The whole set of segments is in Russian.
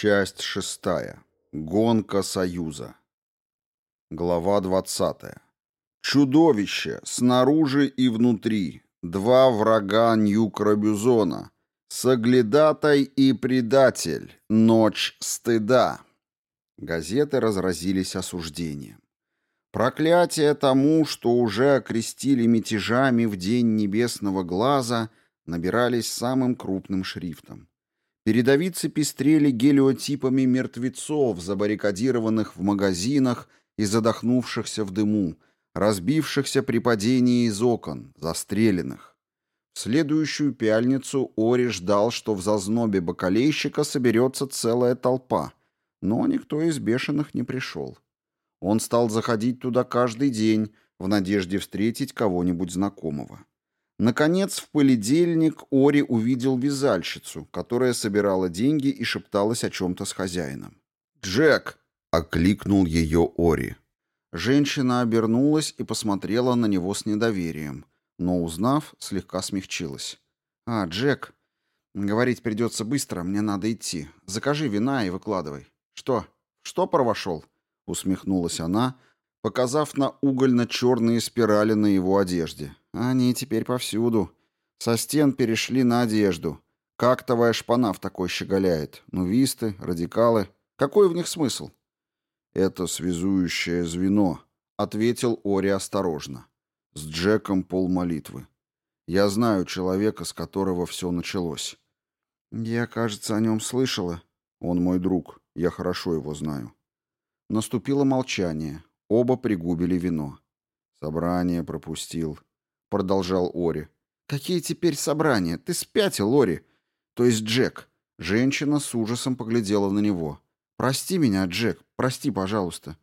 Часть шестая. Гонка Союза. Глава двадцатая. Чудовище снаружи и внутри. Два врага Нью-Крабюзона. Соглядатай и предатель. Ночь стыда. Газеты разразились осуждением. Проклятие тому, что уже окрестили мятежами в день небесного глаза, набирались самым крупным шрифтом. Передовицы пестрели гелиотипами мертвецов, забаррикадированных в магазинах и задохнувшихся в дыму, разбившихся при падении из окон, застреленных. В следующую пяльницу Ори ждал, что в зазнобе бакалейщика соберется целая толпа, но никто из бешеных не пришел. Он стал заходить туда каждый день в надежде встретить кого-нибудь знакомого. Наконец, в полидельник Ори увидел вязальщицу, которая собирала деньги и шепталась о чем-то с хозяином. «Джек!» — окликнул ее Ори. Женщина обернулась и посмотрела на него с недоверием, но, узнав, слегка смягчилась. «А, Джек, говорить придется быстро, мне надо идти. Закажи вина и выкладывай». «Что? Что вошел?» — усмехнулась она, показав на угольно-черные спирали на его одежде. Они теперь повсюду. Со стен перешли на одежду. Как твоя шпана в такой щеголяет? Нувисты, радикалы. Какой в них смысл? Это связующее звено, ответил Ори осторожно. С Джеком полмолитвы. Я знаю человека, с которого все началось. Я, кажется, о нем слышала. Он мой друг. Я хорошо его знаю. Наступило молчание. Оба пригубили вино. Собрание пропустил. — продолжал Ори. «Какие теперь собрания? Ты спятил, Ори. То есть Джек». Женщина с ужасом поглядела на него. «Прости меня, Джек, прости, пожалуйста.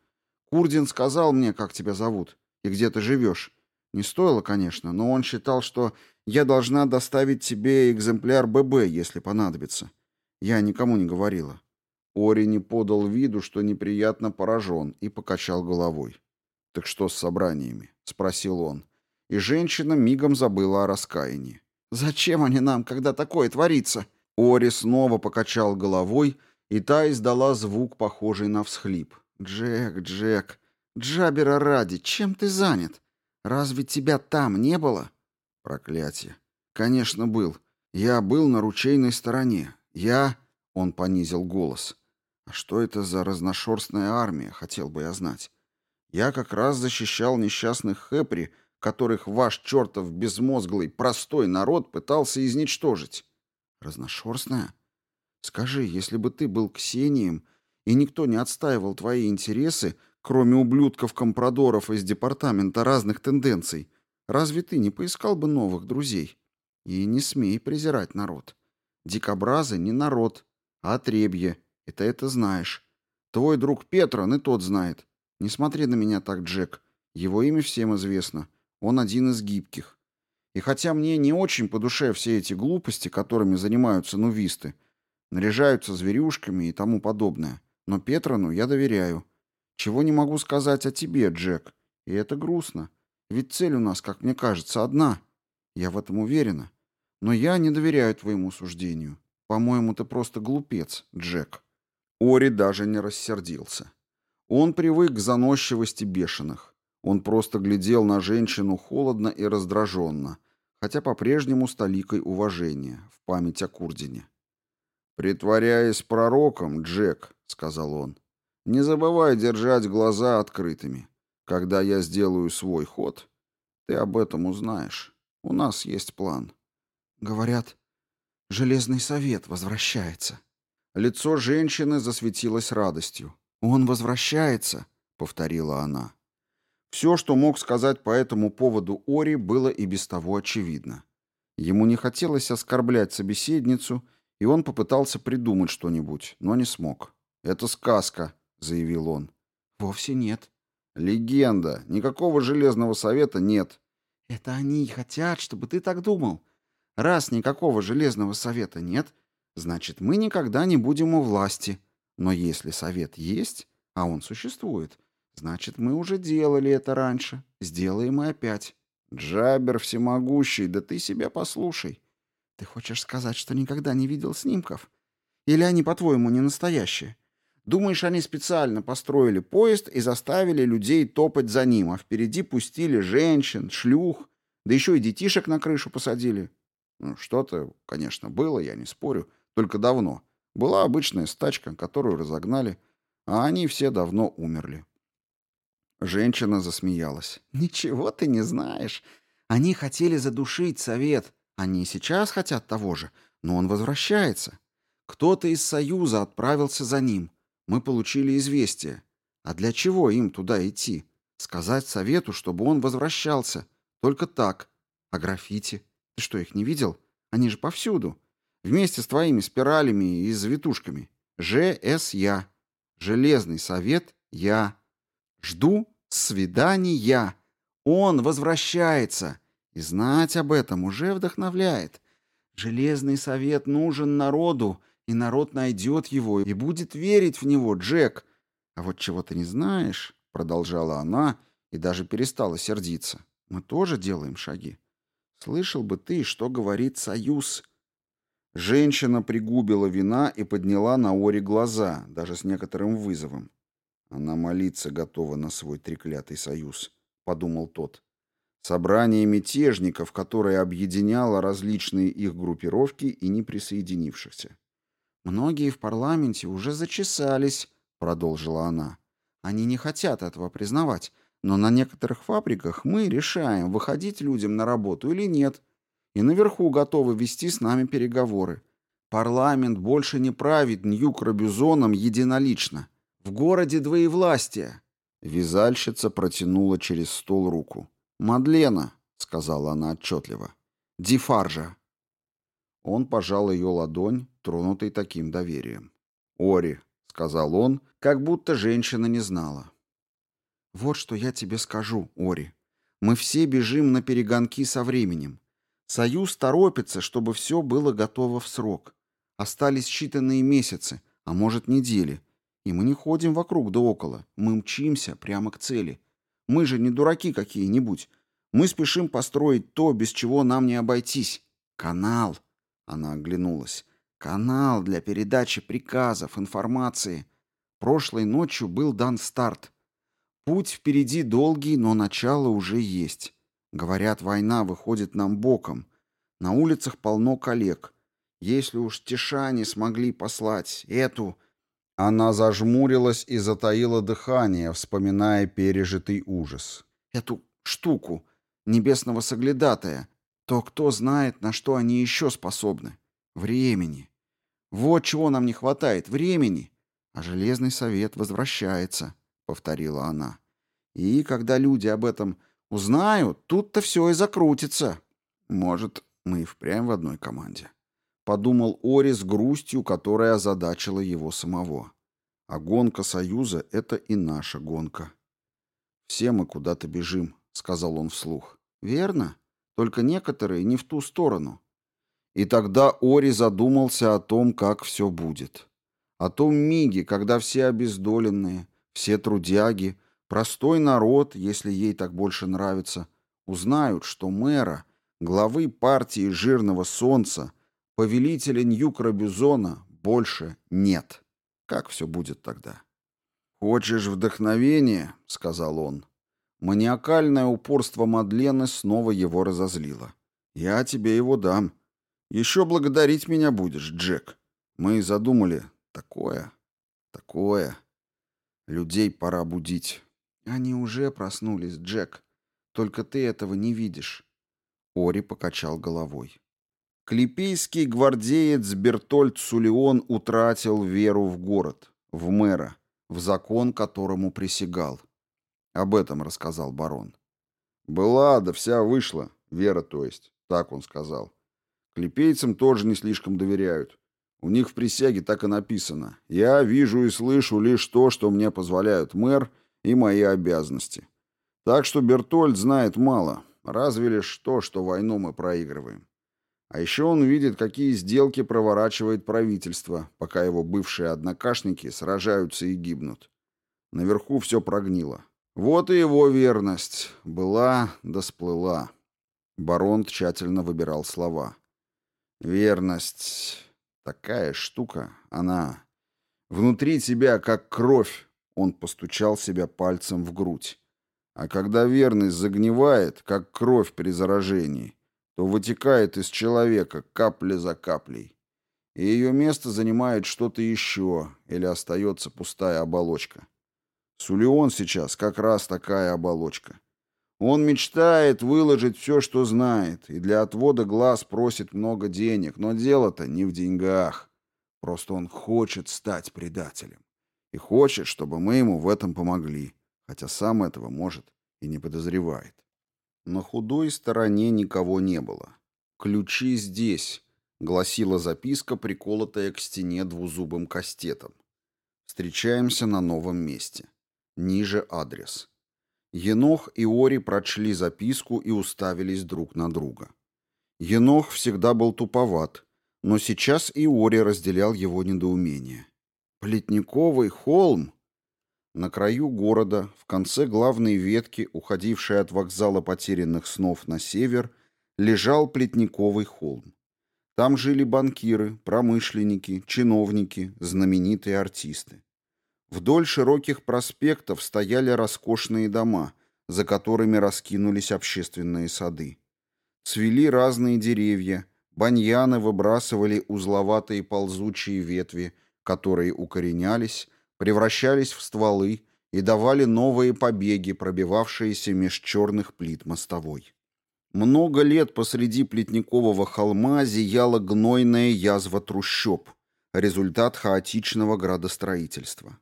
Курдин сказал мне, как тебя зовут и где ты живешь. Не стоило, конечно, но он считал, что я должна доставить тебе экземпляр ББ, если понадобится. Я никому не говорила». Ори не подал виду, что неприятно поражен, и покачал головой. «Так что с собраниями?» — спросил он и женщина мигом забыла о раскаянии. «Зачем они нам, когда такое творится?» Ори снова покачал головой, и та издала звук, похожий на всхлип. «Джек, Джек, Джабера ради, чем ты занят? Разве тебя там не было?» «Проклятие! Конечно, был. Я был на ручейной стороне. Я...» — он понизил голос. «А что это за разношерстная армия, хотел бы я знать. Я как раз защищал несчастных Хэпри, — которых ваш чертов безмозглый простой народ пытался изничтожить. Разношерстная? Скажи, если бы ты был Ксением, и никто не отстаивал твои интересы, кроме ублюдков-компрадоров из департамента разных тенденций, разве ты не поискал бы новых друзей? И не смей презирать народ. Дикобразы не народ, а отребье, и ты это знаешь. Твой друг Петрон и тот знает. Не смотри на меня так, Джек. Его имя всем известно. Он один из гибких. И хотя мне не очень по душе все эти глупости, которыми занимаются нувисты, наряжаются зверюшками и тому подобное, но Петрону я доверяю. Чего не могу сказать о тебе, Джек. И это грустно. Ведь цель у нас, как мне кажется, одна. Я в этом уверена. Но я не доверяю твоему суждению. По-моему, ты просто глупец, Джек. Ори даже не рассердился. Он привык к заносчивости бешеных. Он просто глядел на женщину холодно и раздраженно, хотя по-прежнему с толикой уважения, в память о Курдине. «Притворяясь пророком, Джек», — сказал он, — «не забывай держать глаза открытыми. Когда я сделаю свой ход, ты об этом узнаешь. У нас есть план». «Говорят, Железный Совет возвращается». Лицо женщины засветилось радостью. «Он возвращается», — повторила она. Все, что мог сказать по этому поводу Ори, было и без того очевидно. Ему не хотелось оскорблять собеседницу, и он попытался придумать что-нибудь, но не смог. «Это сказка», — заявил он. «Вовсе нет». «Легенда. Никакого Железного Совета нет». «Это они хотят, чтобы ты так думал. Раз никакого Железного Совета нет, значит, мы никогда не будем у власти. Но если Совет есть, а он существует, Значит, мы уже делали это раньше. Сделаем и опять. Джабер всемогущий, да ты себя послушай. Ты хочешь сказать, что никогда не видел снимков? Или они, по-твоему, не настоящие? Думаешь, они специально построили поезд и заставили людей топать за ним, а впереди пустили женщин, шлюх, да еще и детишек на крышу посадили? Ну, что-то, конечно, было, я не спорю, только давно. Была обычная стачка, которую разогнали, а они все давно умерли. Женщина засмеялась. «Ничего ты не знаешь. Они хотели задушить совет. Они и сейчас хотят того же, но он возвращается. Кто-то из Союза отправился за ним. Мы получили известие. А для чего им туда идти? Сказать совету, чтобы он возвращался. Только так. А граффити? Ты что, их не видел? Они же повсюду. Вместе с твоими спиралями и завитушками. ЖСЯ. Железный совет Я. Жду свидания. Он возвращается. И знать об этом уже вдохновляет. Железный совет нужен народу, и народ найдет его и будет верить в него, Джек. А вот чего ты не знаешь, продолжала она и даже перестала сердиться. Мы тоже делаем шаги. Слышал бы ты, что говорит Союз. Женщина пригубила вина и подняла на Ори глаза, даже с некоторым вызовом. Она молиться готова на свой треклятый союз, подумал тот. Собрание мятежников, которое объединяло различные их группировки и не присоединившихся. «Многие в парламенте уже зачесались», — продолжила она. «Они не хотят этого признавать, но на некоторых фабриках мы решаем, выходить людям на работу или нет, и наверху готовы вести с нами переговоры. Парламент больше не правит Ньюк-Робюзоном единолично. В городе двоевластие». Вязальщица протянула через стол руку. «Мадлена», — сказала она отчетливо. «Дифаржа». Он пожал ее ладонь, тронутый таким доверием. «Ори», — сказал он, как будто женщина не знала. «Вот что я тебе скажу, Ори. Мы все бежим на перегонки со временем. Союз торопится, чтобы все было готово в срок. Остались считанные месяцы, а может недели. И мы не ходим вокруг да около, мы мчимся прямо к цели. Мы же не дураки какие-нибудь. Мы спешим построить то, без чего нам не обойтись. Канал. Она оглянулась. Канал для передачи приказов, информации. Прошлой ночью был дан старт. Путь впереди долгий, но начало уже есть. Говорят, война выходит нам боком. На улицах полно коллег. Если уж Тишане смогли послать эту... Она зажмурилась и затаила дыхание, вспоминая пережитый ужас. Эту штуку, небесного соглядатая, то кто знает, на что они еще способны? Времени. Вот чего нам не хватает — времени. А Железный Совет возвращается, — повторила она. И когда люди об этом узнают, тут-то все и закрутится. Может, мы и впрямь в одной команде. Подумал Ори с грустью, которая озадачила его самого. А гонка Союза — это и наша гонка. «Все мы куда-то бежим», — сказал он вслух. «Верно?» только некоторые не в ту сторону. И тогда Ори задумался о том, как все будет. О том миге, когда все обездоленные, все трудяги, простой народ, если ей так больше нравится, узнают, что мэра, главы партии Жирного Солнца, повелителя Ньюкра-Бюзона больше нет. Как все будет тогда? «Хочешь вдохновения?» — сказал он. Маниакальное упорство Мадлены снова его разозлило. «Я тебе его дам. Еще благодарить меня будешь, Джек. Мы задумали такое, такое. Людей пора будить». «Они уже проснулись, Джек. Только ты этого не видишь». Ори покачал головой. Клипейский гвардеец Бертольд Сулеон утратил веру в город, в мэра, в закон, которому присягал. Об этом рассказал барон. «Была, да вся вышла. Вера, то есть. Так он сказал. Клепейцам тоже не слишком доверяют. У них в присяге так и написано. Я вижу и слышу лишь то, что мне позволяют мэр и мои обязанности. Так что Бертольд знает мало, разве лишь то, что войну мы проигрываем. А еще он видит, какие сделки проворачивает правительство, пока его бывшие однокашники сражаются и гибнут. Наверху все прогнило. Вот и его верность. Была да сплыла. Барон тщательно выбирал слова. Верность. Такая штука, она... Внутри тебя как кровь. Он постучал себя пальцем в грудь. А когда верность загнивает, как кровь при заражении, то вытекает из человека капля за каплей. И ее место занимает что-то еще, или остается пустая оболочка. Сулион сейчас как раз такая оболочка. Он мечтает выложить все, что знает, и для отвода глаз просит много денег, но дело-то не в деньгах. Просто он хочет стать предателем. И хочет, чтобы мы ему в этом помогли, хотя сам этого, может, и не подозревает. На худой стороне никого не было. «Ключи здесь», — гласила записка, приколотая к стене двузубым кастетом. «Встречаемся на новом месте. Ниже адрес». Енох и Ори прочли записку и уставились друг на друга. Енох всегда был туповат, но сейчас и Ори разделял его недоумение. «Плетниковый холм?» На краю города, в конце главной ветки, уходившей от вокзала потерянных снов на север, лежал Плетниковый холм. Там жили банкиры, промышленники, чиновники, знаменитые артисты. Вдоль широких проспектов стояли роскошные дома, за которыми раскинулись общественные сады. Цвели разные деревья, баньяны выбрасывали узловатые ползучие ветви, которые укоренялись, превращались в стволы и давали новые побеги, пробивавшиеся меж черных плит мостовой. Много лет посреди Плетникового холма зияла гнойная язва трущоб, результат хаотичного градостроительства.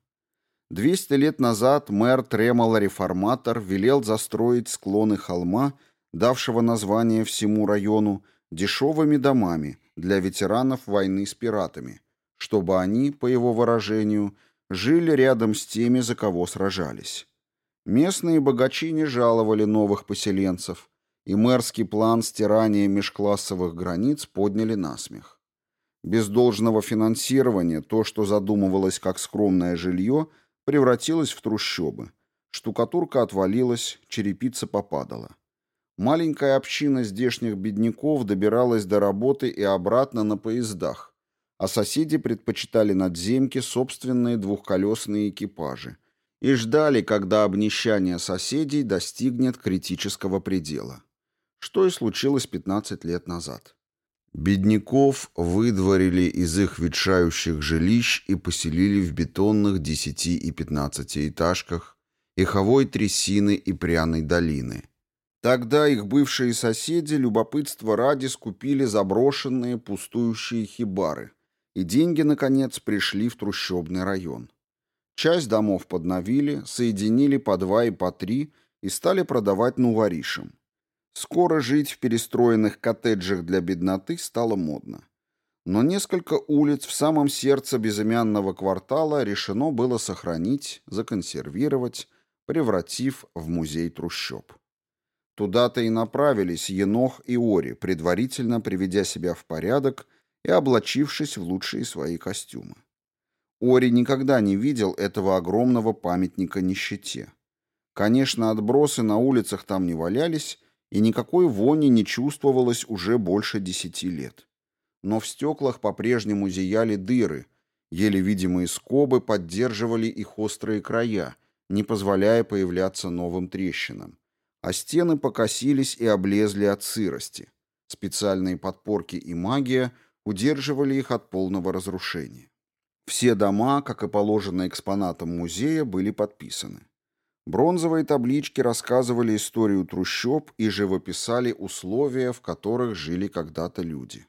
Двести лет назад мэр Тремола-реформатор велел застроить склоны холма, давшего название всему району, дешевыми домами для ветеранов войны с пиратами, чтобы они, по его выражению, жили рядом с теми, за кого сражались. Местные богачи не жаловали новых поселенцев, и мэрский план стирания межклассовых границ подняли на смех. Без должного финансирования то, что задумывалось как скромное жилье, превратилось в трущобы. Штукатурка отвалилась, черепица попадала. Маленькая община здешних бедняков добиралась до работы и обратно на поездах, а соседи предпочитали надземки собственные двухколесные экипажи и ждали, когда обнищание соседей достигнет критического предела. Что и случилось 15 лет назад. Бедняков выдворили из их ветшающих жилищ и поселили в бетонных 10 и 15 этажках, иховой трясины и пряной долины. Тогда их бывшие соседи любопытство ради скупили заброшенные пустующие хибары – и деньги, наконец, пришли в трущобный район. Часть домов подновили, соединили по два и по три и стали продавать нуворишам. Скоро жить в перестроенных коттеджах для бедноты стало модно. Но несколько улиц в самом сердце безымянного квартала решено было сохранить, законсервировать, превратив в музей трущоб. Туда-то и направились Енох и Ори, предварительно приведя себя в порядок и облачившись в лучшие свои костюмы. Ори никогда не видел этого огромного памятника нищете. Конечно, отбросы на улицах там не валялись, и никакой вони не чувствовалось уже больше десяти лет. Но в стеклах по-прежнему зияли дыры, еле видимые скобы поддерживали их острые края, не позволяя появляться новым трещинам. А стены покосились и облезли от сырости. Специальные подпорки и магия удерживали их от полного разрушения. Все дома, как и положено экспонатам музея, были подписаны. Бронзовые таблички рассказывали историю трущоб и живописали условия, в которых жили когда-то люди.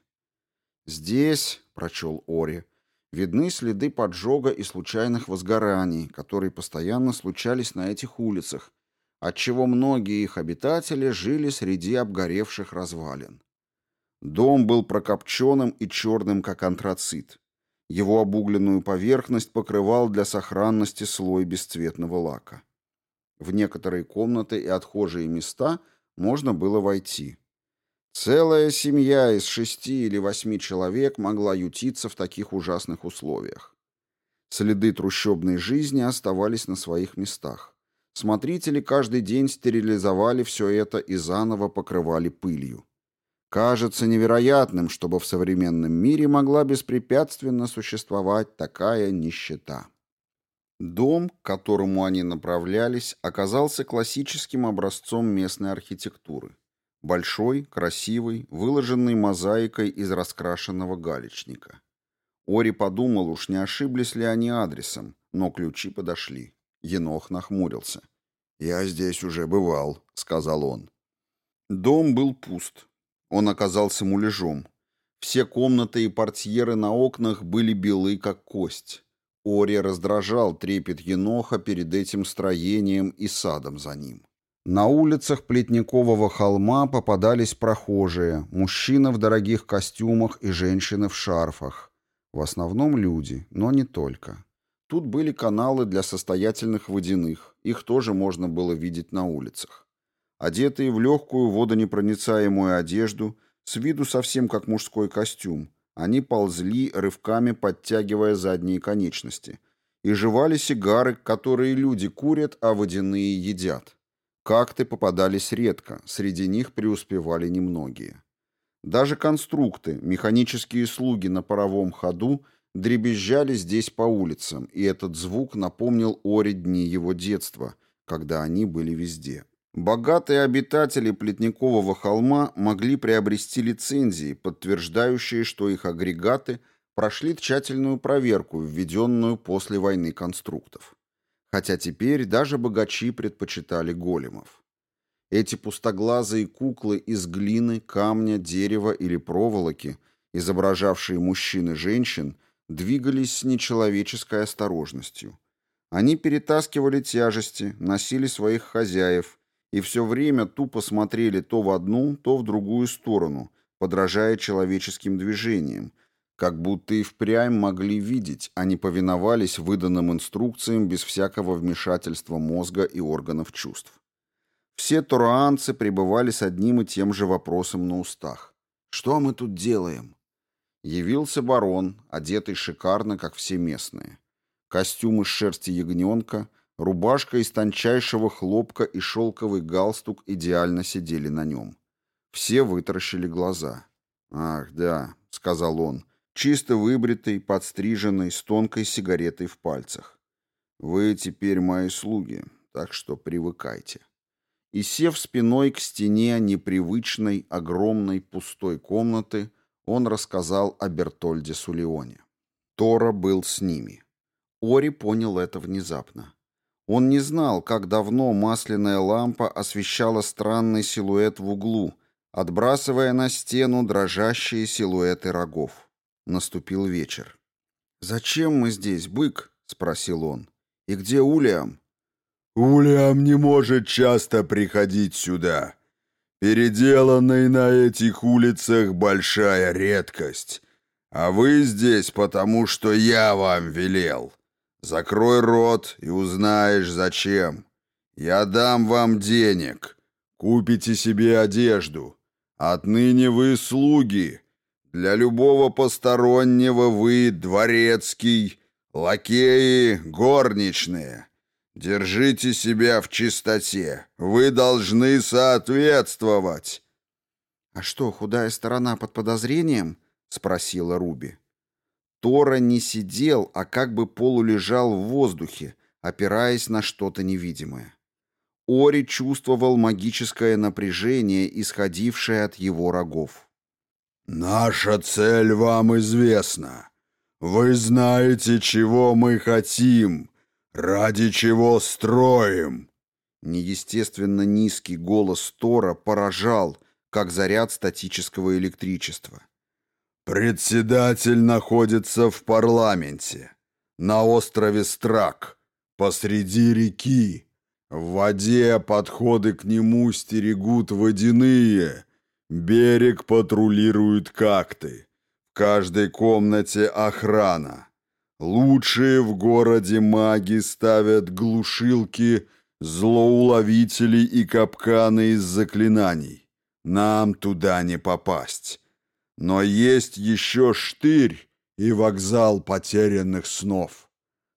«Здесь», — прочел Ори, — «видны следы поджога и случайных возгораний, которые постоянно случались на этих улицах, отчего многие их обитатели жили среди обгоревших развалин. Дом был прокопченным и черным, как антрацит. Его обугленную поверхность покрывал для сохранности слой бесцветного лака. В некоторые комнаты и отхожие места можно было войти. Целая семья из шести или восьми человек могла ютиться в таких ужасных условиях. Следы трущобной жизни оставались на своих местах. Смотрители каждый день стерилизовали все это и заново покрывали пылью. Кажется невероятным, чтобы в современном мире могла беспрепятственно существовать такая нищета. Дом, к которому они направлялись, оказался классическим образцом местной архитектуры. Большой, красивый, выложенный мозаикой из раскрашенного галечника. Ори подумал, уж не ошиблись ли они адресом, но ключи подошли. Енох нахмурился. «Я здесь уже бывал», — сказал он. Дом был пуст. Он оказался муляжом. Все комнаты и портьеры на окнах были белы, как кость. Ори раздражал трепет еноха перед этим строением и садом за ним. На улицах Плетникового холма попадались прохожие, мужчины в дорогих костюмах и женщины в шарфах. В основном люди, но не только. Тут были каналы для состоятельных водяных, их тоже можно было видеть на улицах. Одетые в легкую водонепроницаемую одежду, с виду совсем как мужской костюм, они ползли, рывками подтягивая задние конечности, и жевали сигары, которые люди курят, а водяные едят. Какты попадались редко, среди них преуспевали немногие. Даже конструкты, механические слуги на паровом ходу дребезжали здесь по улицам, и этот звук напомнил Оре дни его детства, когда они были везде. Богатые обитатели Плетникового холма могли приобрести лицензии, подтверждающие, что их агрегаты прошли тщательную проверку, введенную после войны конструктов. Хотя теперь даже богачи предпочитали големов. Эти пустоглазые куклы из глины, камня, дерева или проволоки, изображавшие мужчин и женщин, двигались с нечеловеческой осторожностью. Они перетаскивали тяжести, носили своих хозяев – и все время тупо смотрели то в одну, то в другую сторону, подражая человеческим движениям, как будто и впрямь могли видеть, а не повиновались выданным инструкциям без всякого вмешательства мозга и органов чувств. Все тураанцы пребывали с одним и тем же вопросом на устах. «Что мы тут делаем?» Явился барон, одетый шикарно, как все местные. Костюм из шерсти ягненка, Рубашка из тончайшего хлопка и шелковый галстук идеально сидели на нем. Все вытаращили глаза. «Ах, да», — сказал он, чисто выбритый, подстриженный, с тонкой сигаретой в пальцах. «Вы теперь мои слуги, так что привыкайте». И, сев спиной к стене непривычной, огромной, пустой комнаты, он рассказал о Бертольде Сулеоне. Тора был с ними. Ори понял это внезапно. Он не знал, как давно масляная лампа освещала странный силуэт в углу, отбрасывая на стену дрожащие силуэты рогов. Наступил вечер. «Зачем мы здесь, бык?» — спросил он. «И где Улиам?» «Улиам не может часто приходить сюда. Переделанный на этих улицах большая редкость. А вы здесь, потому что я вам велел. Закрой рот и узнаешь, зачем. Я дам вам денег. Купите себе одежду. Отныне вы слуги. Для любого постороннего вы дворецкий, лакеи, горничные. Держите себя в чистоте. Вы должны соответствовать. «А что, худая сторона под подозрением?» — спросила Руби. Тора не сидел, а как бы полулежал в воздухе, опираясь на что-то невидимое. Ори чувствовал магическое напряжение, исходившее от его рогов. «Наша цель вам известна. Вы знаете, чего мы хотим, ради чего строим». Неестественно низкий голос Тора поражал, как заряд статического электричества. Председатель находится в парламенте, на острове Страк, посреди реки. В воде подходы к нему стерегут водяные, берег патрулируют какты. В каждой комнате охрана. Лучшие в городе маги ставят глушилки, злоуловители и капканы из заклинаний. Нам туда не попасть. Но есть еще штырь и вокзал потерянных снов.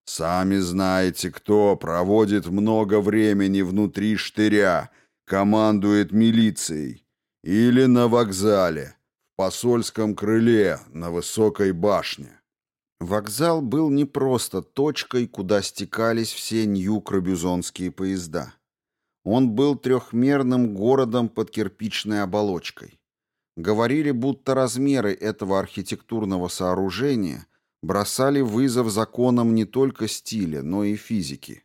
Сами знаете, кто проводит много времени внутри штыря, командует милицией или на вокзале. посольском крыле на высокой башне. Вокзал был не просто точкой, куда стекались все нью-крабюзонские поезда. Он был трехмерным городом под кирпичной оболочкой. Говорили, будто размеры этого архитектурного сооружения бросали вызов законам не только стиля, но и физики.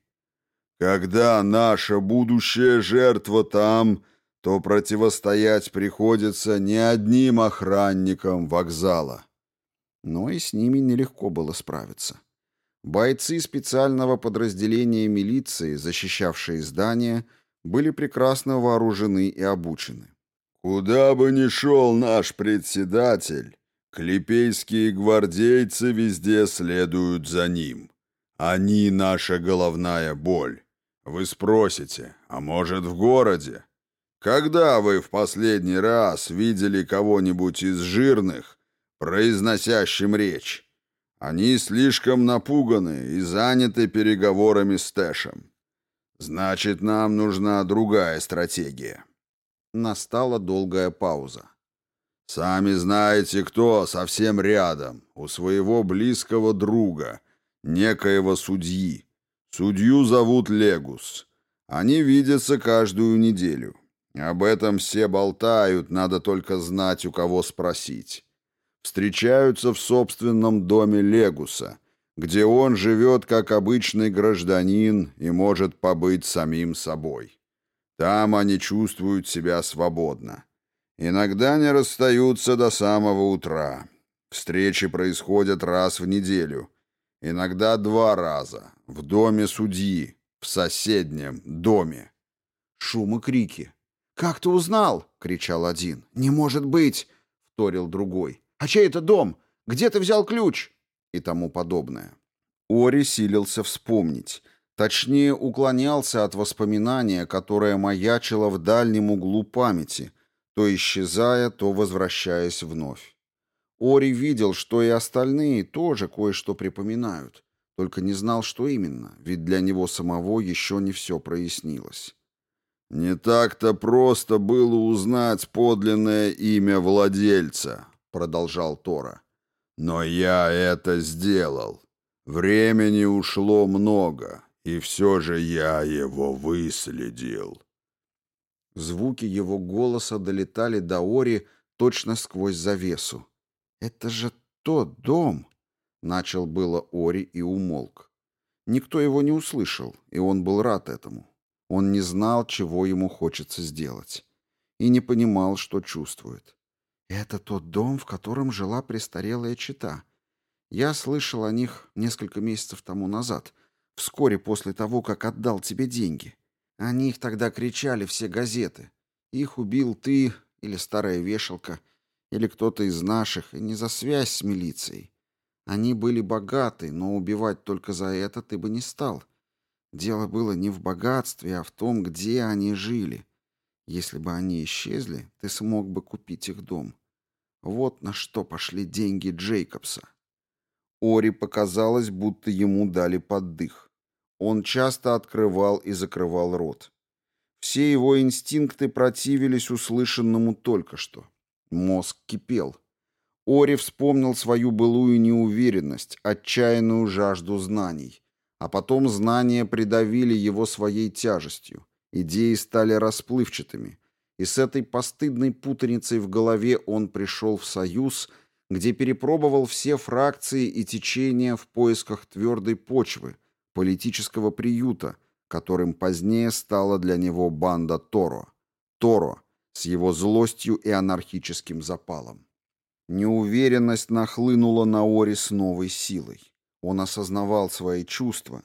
Когда наша будущая жертва там, то противостоять приходится не одним охранникам вокзала. Но и с ними нелегко было справиться. Бойцы специального подразделения милиции, защищавшие здание, были прекрасно вооружены и обучены. Куда бы ни шел наш председатель, клепейские гвардейцы везде следуют за ним. Они наша головная боль. Вы спросите, а может в городе? Когда вы в последний раз видели кого-нибудь из жирных, произносящим речь? Они слишком напуганы и заняты переговорами с Тэшем. Значит, нам нужна другая стратегия. Настала долгая пауза. Сами знаете, кто совсем рядом, у своего близкого друга, некоего судьи. Судью зовут Легус. Они видятся каждую неделю. Об этом все болтают, надо только знать, у кого спросить. Встречаются в собственном доме Легуса, где он живет как обычный гражданин и может побыть самим собой. Там они чувствуют себя свободно. Иногда не расстаются до самого утра. Встречи происходят раз в неделю, Иногда два раза. В доме судьи. В соседнем доме. Шум и крики. «Как ты узнал?» — кричал один. «Не может быть!» — вторил другой. «А чей это дом? Где ты взял ключ?» И тому подобное. Ори силился вспомнить. Точнее, уклонялся от воспоминания, которое маячило в дальнем углу памяти, то исчезая, то возвращаясь вновь. Ори видел, что и остальные тоже кое-что припоминают, только не знал, что именно, ведь для него самого еще не все прояснилось. «Не так-то просто было узнать подлинное имя владельца», — продолжал Тора. «Но я это сделал. Времени ушло много, и все же я его выследил». Звуки его голоса долетали до Ори точно сквозь завесу. «Это же тот дом!» — начал было Ори и умолк. Никто его не услышал, и он был рад этому. Он не знал, чего ему хочется сделать, и не понимал, что чувствует. «Это тот дом, в котором жила престарелая чита. Я слышал о них несколько месяцев тому назад, вскоре после того, как отдал тебе деньги. О них тогда кричали все газеты. Их убил ты или старая вешалка — или кто-то из наших, и не за связь с милицией. Они были богаты, но убивать только за это ты бы не стал. Дело было не в богатстве, а в том, где они жили. Если бы они исчезли, ты смог бы купить их дом. Вот на что пошли деньги Джейкобса. Ори показалось, будто ему дали поддых. Он часто открывал и закрывал рот. Все его инстинкты противились услышанному только что. Мозг кипел. Ори вспомнил свою былую неуверенность, отчаянную жажду знаний. А потом знания придавили его своей тяжестью. Идеи стали расплывчатыми. И с этой постыдной путаницей в голове он пришел в союз, где перепробовал все фракции и течения в поисках твердой почвы, политического приюта, которым позднее стала для него банда Торо. Торо, с его злостью и анархическим запалом. Неуверенность нахлынула на Ори с новой силой. Он осознавал свои чувства.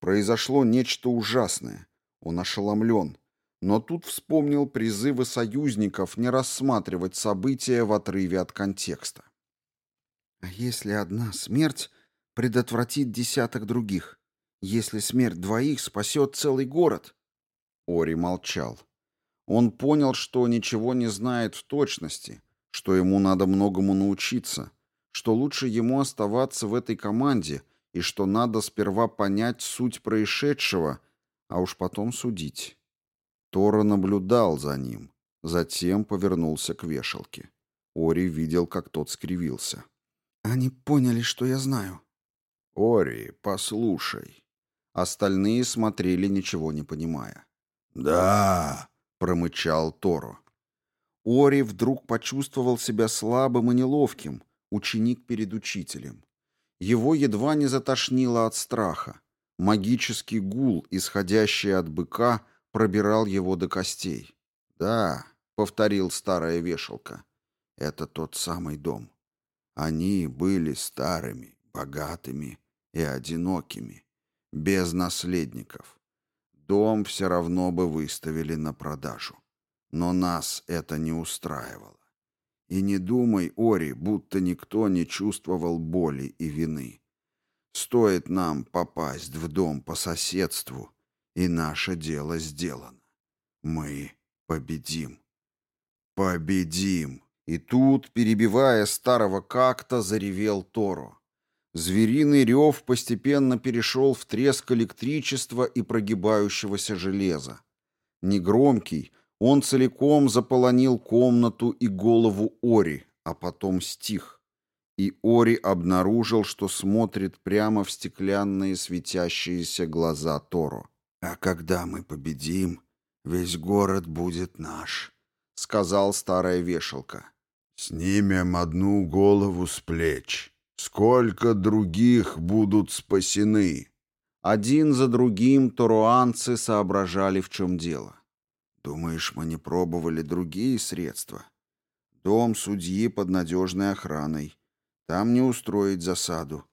Произошло нечто ужасное. Он ошеломлен. Но тут вспомнил призывы союзников не рассматривать события в отрыве от контекста. А если одна смерть предотвратит десяток других? Если смерть двоих спасет целый город? Ори молчал. Он понял, что ничего не знает в точности, что ему надо многому научиться, что лучше ему оставаться в этой команде и что надо сперва понять суть происшедшего, а уж потом судить. Тора наблюдал за ним, затем повернулся к вешалке. Ори видел, как тот скривился. «Они поняли, что я знаю». «Ори, послушай». Остальные смотрели, ничего не понимая. «Да», — промычал Торо. Ори вдруг почувствовал себя слабым и неловким, ученик перед учителем. Его едва не затошнило от страха. Магический гул, исходящий от быка, пробирал его до костей. «Да», — повторил старая вешалка, — «это тот самый дом. Они были старыми, богатыми и одинокими, без наследников. Дом все равно бы выставили на продажу. Но нас это не устраивало. И не думай, Ори, будто никто не чувствовал боли и вины. Стоит нам попасть в дом по соседству, и наше дело сделано. Мы победим. Победим. И тут, перебивая старого как-то, заревел Торо. Звериный рев постепенно перешел в треск электричества и прогибающегося железа. Негромкий, он целиком заполонил комнату и голову Ори, а потом стих. И Ори обнаружил, что смотрит прямо в стеклянные светящиеся глаза Торо. «А когда мы победим, весь город будет наш», — сказал старая вешалка. «Снимем одну голову с плеч. Сколько других будут спасены?» Один за другим торуанцы соображали, в чем дело. Думаешь, мы не пробовали другие средства? Дом судьи под надежной охраной. Там не устроить засаду.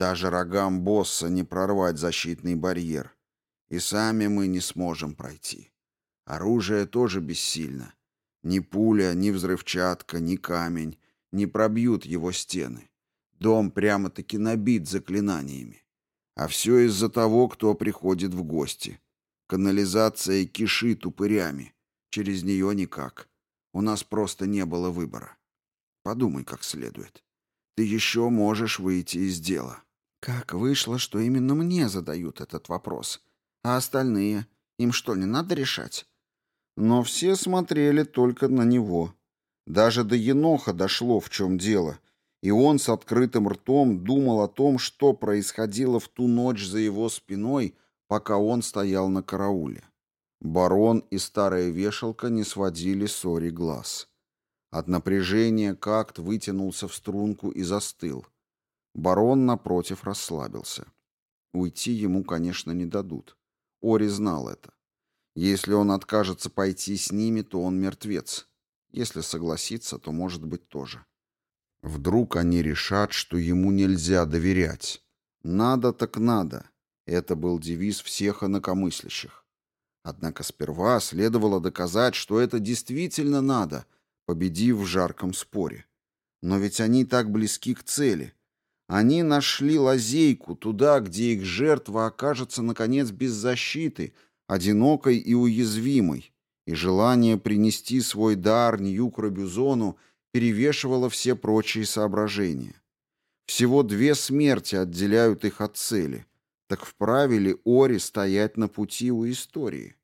Даже рогам босса не прорвать защитный барьер. И сами мы не сможем пройти. Оружие тоже бессильно. Ни пуля, ни взрывчатка, ни камень не пробьют его стены. Дом прямо-таки набит заклинаниями. А все из-за того, кто приходит в гости. Канализация кишит упырями. Через нее никак. У нас просто не было выбора. Подумай как следует. Ты еще можешь выйти из дела. Как вышло, что именно мне задают этот вопрос? А остальные? Им что, не надо решать? Но все смотрели только на него. Даже до Еноха дошло, в чем дело. И он с открытым ртом думал о том, что происходило в ту ночь за его спиной — пока он стоял на карауле. Барон и старая вешалка не сводили Сори глаз. От напряжения какт вытянулся в струнку и застыл. Барон, напротив, расслабился. Уйти ему, конечно, не дадут. Ори знал это. Если он откажется пойти с ними, то он мертвец. Если согласится, то, может быть, тоже. Вдруг они решат, что ему нельзя доверять. Надо так надо. Это был девиз всех инакомыслящих. Однако сперва следовало доказать, что это действительно надо, победив в жарком споре. Но ведь они так близки к цели. Они нашли лазейку туда, где их жертва окажется, наконец, без защиты, одинокой и уязвимой, и желание принести свой дар Ньюкробюзону перевешивало все прочие соображения. Всего две смерти отделяют их от цели. Так вправе ли Ори стоять на пути у истории?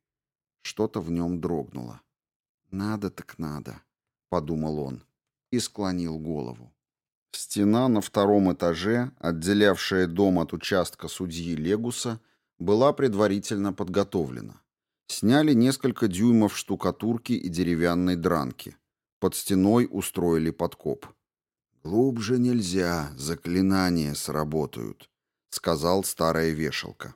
Что-то в нем дрогнуло. «Надо так надо», — подумал он и склонил голову. Стена на втором этаже, отделявшая дом от участка судьи Легуса, была предварительно подготовлена. Сняли несколько дюймов штукатурки и деревянной дранки. Под стеной устроили подкоп. «Глубже нельзя, заклинания сработают», — сказал старая вешалка.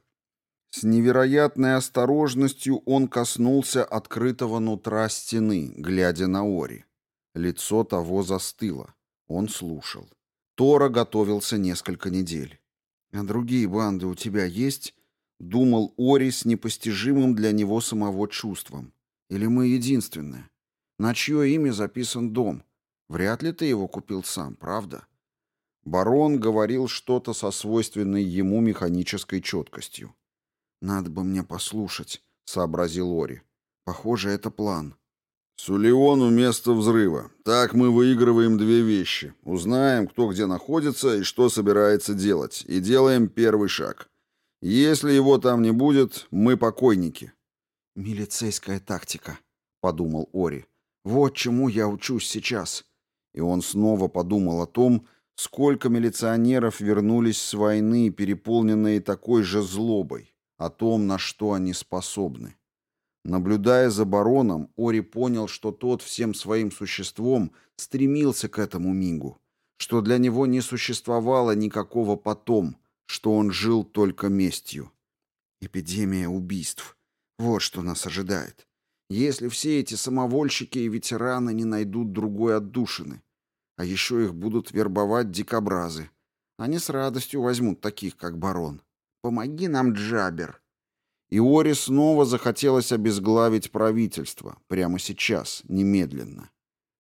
С невероятной осторожностью он коснулся открытого нутра стены, глядя на Ори. Лицо того застыло. Он слушал. Тора готовился несколько недель. «А другие банды у тебя есть?» — думал Ори с непостижимым для него самого чувством. «Или мы единственные? На чье имя записан дом? Вряд ли ты его купил сам, правда?» Барон говорил что-то со свойственной ему механической четкостью. «Надо бы мне послушать», — сообразил Ори. «Похоже, это план». «Сулеону место взрыва. Так мы выигрываем две вещи. Узнаем, кто где находится и что собирается делать, и делаем первый шаг. Если его там не будет, мы покойники». «Милицейская тактика», — подумал Ори. «Вот чему я учусь сейчас. И он снова подумал о том, сколько милиционеров вернулись с войны, переполненные такой же злобой, о том, на что они способны. Наблюдая за бароном, Ори понял, что тот всем своим существом стремился к этому мигу, что для него не существовало никакого потом, что он жил только местью. Эпидемия убийств. Вот что нас ожидает. Если все эти самовольщики и ветераны не найдут другой отдушины. А еще их будут вербовать дикобразы. Они с радостью возьмут таких, как барон. Помоги нам, Джабер. И Ори снова захотелось обезглавить правительство. Прямо сейчас, немедленно.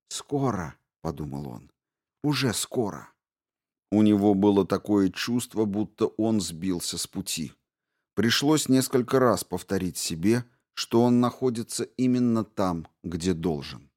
«Скоро», — подумал он, — «уже скоро». У него было такое чувство, будто он сбился с пути. Пришлось несколько раз повторить себе, что он находится именно там, где должен.